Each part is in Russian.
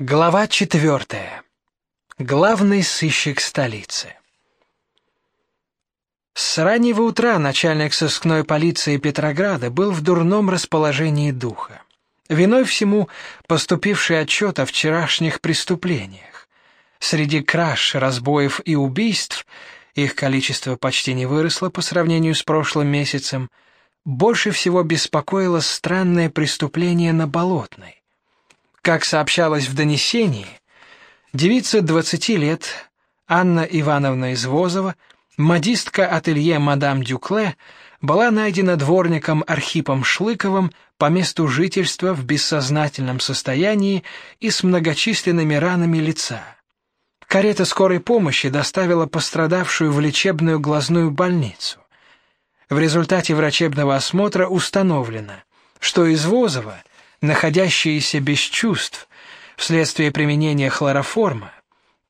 Глава четвертая. Главный сыщик столицы. С раннего утра начальник сыскной полиции Петрограда был в дурном расположении духа. Виной всему поступивший отчет о вчерашних преступлениях. Среди краж, разбоев и убийств, их количество почти не выросло по сравнению с прошлым месяцем, больше всего беспокоило странное преступление на Болотной. Как сообщалось в донесении, девица 20 лет, Анна Ивановна Извозова, модистка ателье мадам Дюкле, была найдена дворником Архипом Шлыковым по месту жительства в бессознательном состоянии и с многочисленными ранами лица. Карета скорой помощи доставила пострадавшую в лечебную глазную больницу. В результате врачебного осмотра установлено, что Извозова – находящаяся без чувств вследствие применения хлороформа,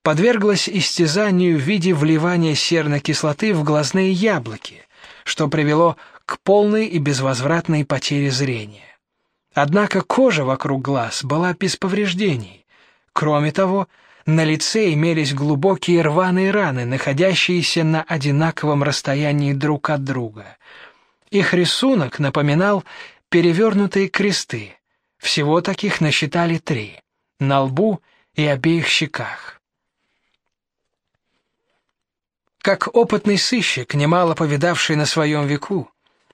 подверглась истязанию в виде вливания серной кислоты в глазные яблоки, что привело к полной и безвозвратной потере зрения. Однако кожа вокруг глаз была без повреждений. Кроме того, на лице имелись глубокие рваные раны, находящиеся на одинаковом расстоянии друг от друга. Их рисунок напоминал перевернутые кресты, всего таких насчитали три — на лбу и обеих щеках. Как опытный сыщик, немало повидавший на своем веку,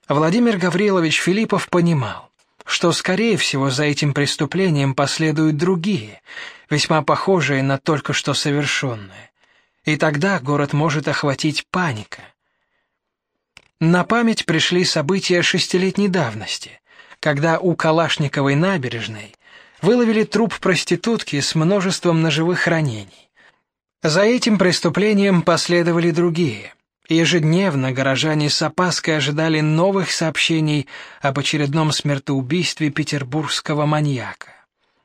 Владимир Гаврилович Филиппов понимал, что, скорее всего, за этим преступлением последуют другие, весьма похожие на только что совершенное. И тогда город может охватить паника. На память пришли события шестилетней давности, когда у Калашниковой набережной выловили труп проститутки с множеством ножевых ранений. За этим преступлением последовали другие. Ежедневно горожане с опаской ожидали новых сообщений об очередном смертоубийстве петербургского маньяка.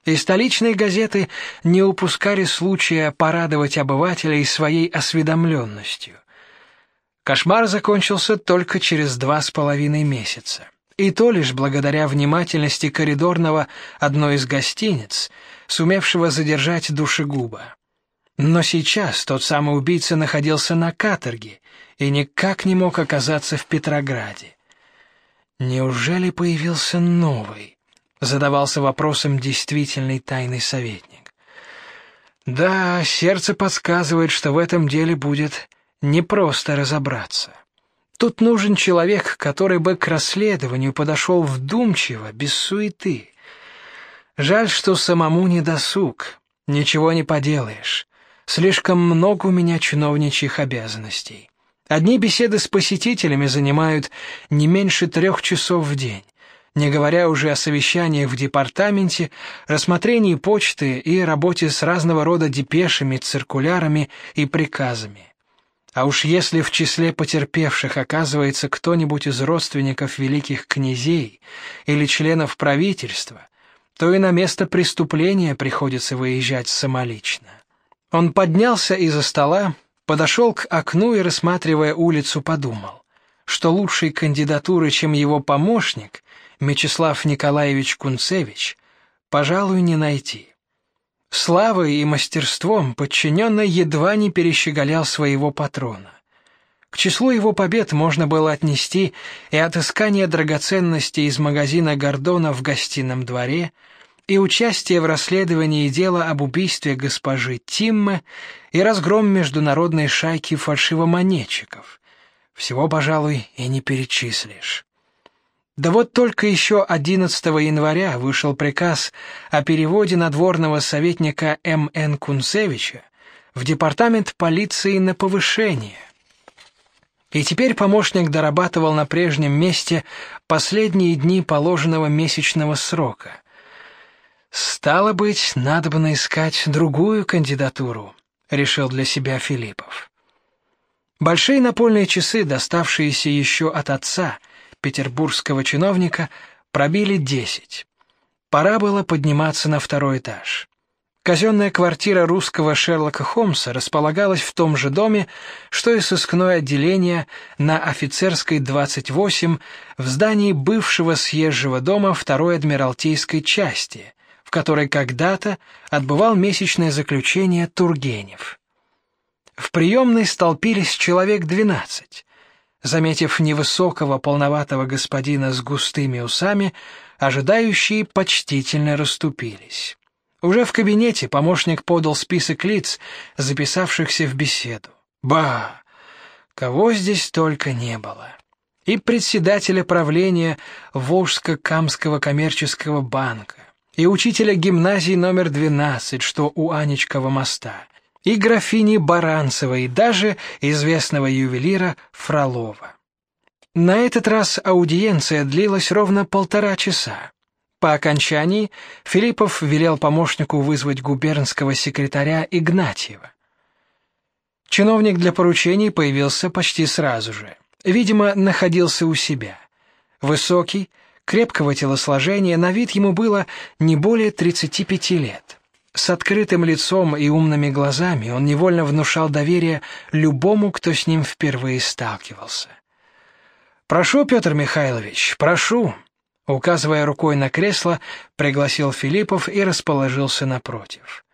И столичные газеты не упускали случая порадовать обывателей своей осведомленностью. Кошмар закончился только через два с половиной месяца и то лишь благодаря внимательности коридорного одной из гостиниц, сумевшего задержать душегуба. Но сейчас тот самый убийца находился на каторге и никак не мог оказаться в Петрограде. Неужели появился новый? задавался вопросом действительный тайный советник. Да, сердце подсказывает, что в этом деле будет непросто разобраться. Тут нужен человек, который бы к расследованию подошел вдумчиво, без суеты. Жаль, что самому не досуг. Ничего не поделаешь. Слишком много у меня чиновничьих обязанностей. Одни беседы с посетителями занимают не меньше трех часов в день, не говоря уже о совещаниях в департаменте, рассмотрении почты и работе с разного рода депешами, циркулярами и приказами. А уж если в числе потерпевших оказывается кто-нибудь из родственников великих князей или членов правительства, то и на место преступления приходится выезжать самолично. Он поднялся из-за стола, подошел к окну и, рассматривая улицу, подумал, что лучшей кандидатуры, чем его помощник, Мечислав Николаевич Кунцевич, пожалуй, не найти. Славой и мастерством подчиненный едва не перещеголял своего патрона. К числу его побед можно было отнести и отыскание драгоценностей из магазина Гордона в гостином дворе, и участие в расследовании дела об убийстве госпожи Тиммы и разгром международной шайки фальшивомонетчиков. Всего, пожалуй, и не перечислишь. Да вот только еще 11 января вышел приказ о переводе надворного советника М.Н. Кунцевича в департамент полиции на повышение. И теперь помощник дорабатывал на прежнем месте последние дни положенного месячного срока. Стало быть, надо бы искать другую кандидатуру, решил для себя Филиппов. Большие напольные часы, доставшиеся еще от отца, петербургского чиновника пробили десять. Пора было подниматься на второй этаж. Казенная квартира русского Шерлока Холмса располагалась в том же доме, что и сыскное отделение на Офицерской 28 в здании бывшего съезжего дома второй адмиралтейской части, в которой когда-то отбывал месячное заключение Тургенев. В приемной столпились человек двенадцать. Заметив невысокого полноватого господина с густыми усами, ожидающие почтительно расступились. Уже в кабинете помощник подал список лиц, записавшихся в беседу. Ба! Кого здесь только не было. И председателя правления Волжско-Камского коммерческого банка, и учителя гимназии номер 12, что у Анечкова моста, и графини Баранцевой, даже известного ювелира Фролова. На этот раз аудиенция длилась ровно полтора часа. По окончании Филиппов велел помощнику вызвать губернского секретаря Игнатьева. Чиновник для поручений появился почти сразу же. Видимо, находился у себя. Высокий, крепкого телосложения, на вид ему было не более 35 лет. С открытым лицом и умными глазами он невольно внушал доверие любому, кто с ним впервые сталкивался. Прошу, Петр Михайлович, прошу, указывая рукой на кресло, пригласил Филиппов и расположился напротив.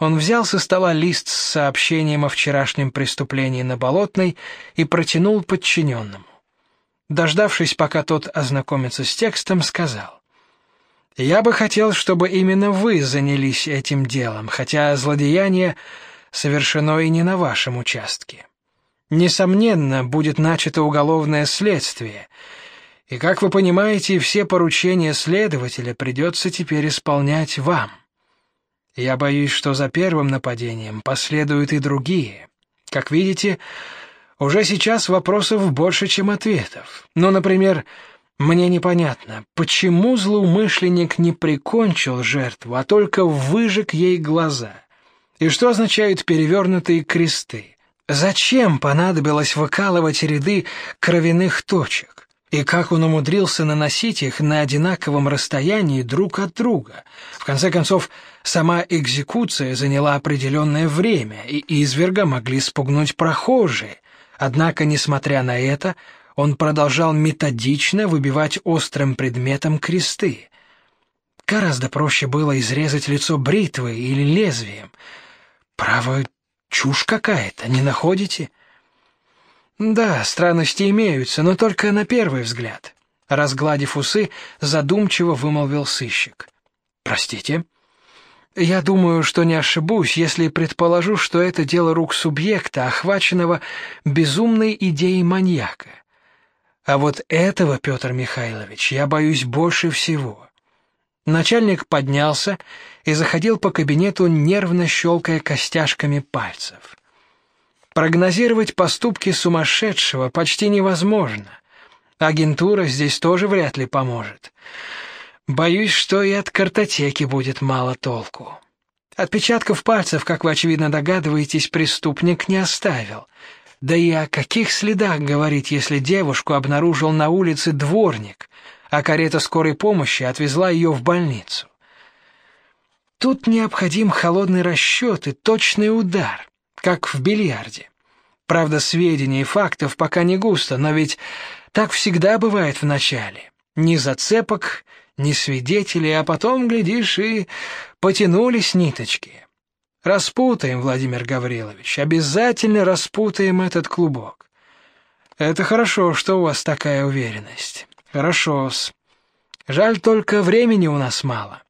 Он взял со стола лист с сообщением о вчерашнем преступлении на Болотной и протянул подчиненному. Дождавшись, пока тот ознакомится с текстом, сказал: "Я бы хотел, чтобы именно вы занялись этим делом, хотя злодеяние совершено и не на вашем участке. Несомненно, будет начато уголовное следствие. И, как вы понимаете, все поручения следователя придется теперь исполнять вам. Я боюсь, что за первым нападением последуют и другие. Как видите, уже сейчас вопросов больше, чем ответов. Ну, например, мне непонятно, почему злоумышленник не прикончил жертву, а только выжег ей глаза. И что означают перевернутые кресты? Зачем понадобилось выкалывать ряды кровяных точек? И как он умудрился наносить их на одинаковом расстоянии друг от друга? В конце концов, сама экзекуция заняла определенное время, и изверга могли спугнуть прохожие. Однако, несмотря на это, он продолжал методично выбивать острым предметом кресты. Гораздо проще было изрезать лицо бритвой или лезвием. Право, Чушь какая-то, не находите? Да, странности имеются, но только на первый взгляд. Разгладив усы, задумчиво вымолвил сыщик. Простите? Я думаю, что не ошибусь, если предположу, что это дело рук субъекта, охваченного безумной идеей маньяка. А вот этого, Петр Михайлович, я боюсь больше всего. Начальник поднялся и заходил по кабинету, нервно щелкая костяшками пальцев. Прогнозировать поступки сумасшедшего почти невозможно. Агентура здесь тоже вряд ли поможет. Боюсь, что и от картотеки будет мало толку. Отпечатков пальцев, как вы очевидно догадываетесь, преступник не оставил. Да и о каких следах говорить, если девушку обнаружил на улице дворник, а карета скорой помощи отвезла ее в больницу. Тут необходим холодный расчет и точный удар, как в бильярде. Правда, сведений и фактов пока не густо, но ведь так всегда бывает в начале. Ни зацепок, ни свидетелей, а потом, глядишь, и потянулись ниточки. Распутаем, Владимир Гаврилович, обязательно распутаем этот клубок. Это хорошо, что у вас такая уверенность. Хорошо-с. Жаль только времени у нас мало.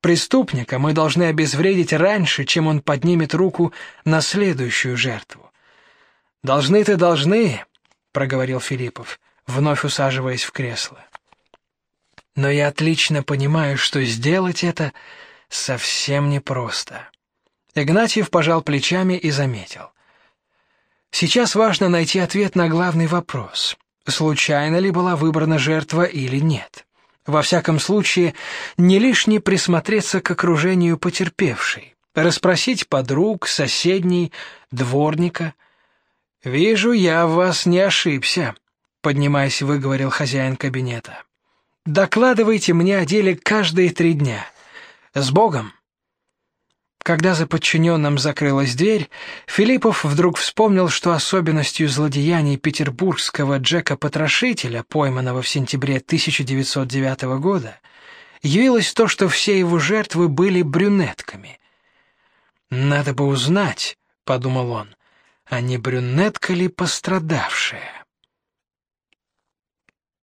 Преступника мы должны обезвредить раньше, чем он поднимет руку на следующую жертву. Должны-то должны, проговорил Филиппов, вновь усаживаясь в кресло. Но я отлично понимаю, что сделать это совсем непросто. Игнатьев пожал плечами и заметил: Сейчас важно найти ответ на главный вопрос случайно ли была выбрана жертва или нет. Во всяком случае, не лишне присмотреться к окружению потерпевшей, расспросить подруг, соседней, дворника. Вижу, я в вас не ошибся, поднимаясь, выговорил хозяин кабинета. Докладывайте мне о деле каждые три дня. С Богом. Когда за подчиненным закрылась дверь, Филиппов вдруг вспомнил, что особенностью злодеяний петербургского Джека Потрошителя, пойманного в сентябре 1909 года, явилось то, что все его жертвы были брюнетками. Надо бы узнать, подумал он, а не брюнетка ли пострадавшая.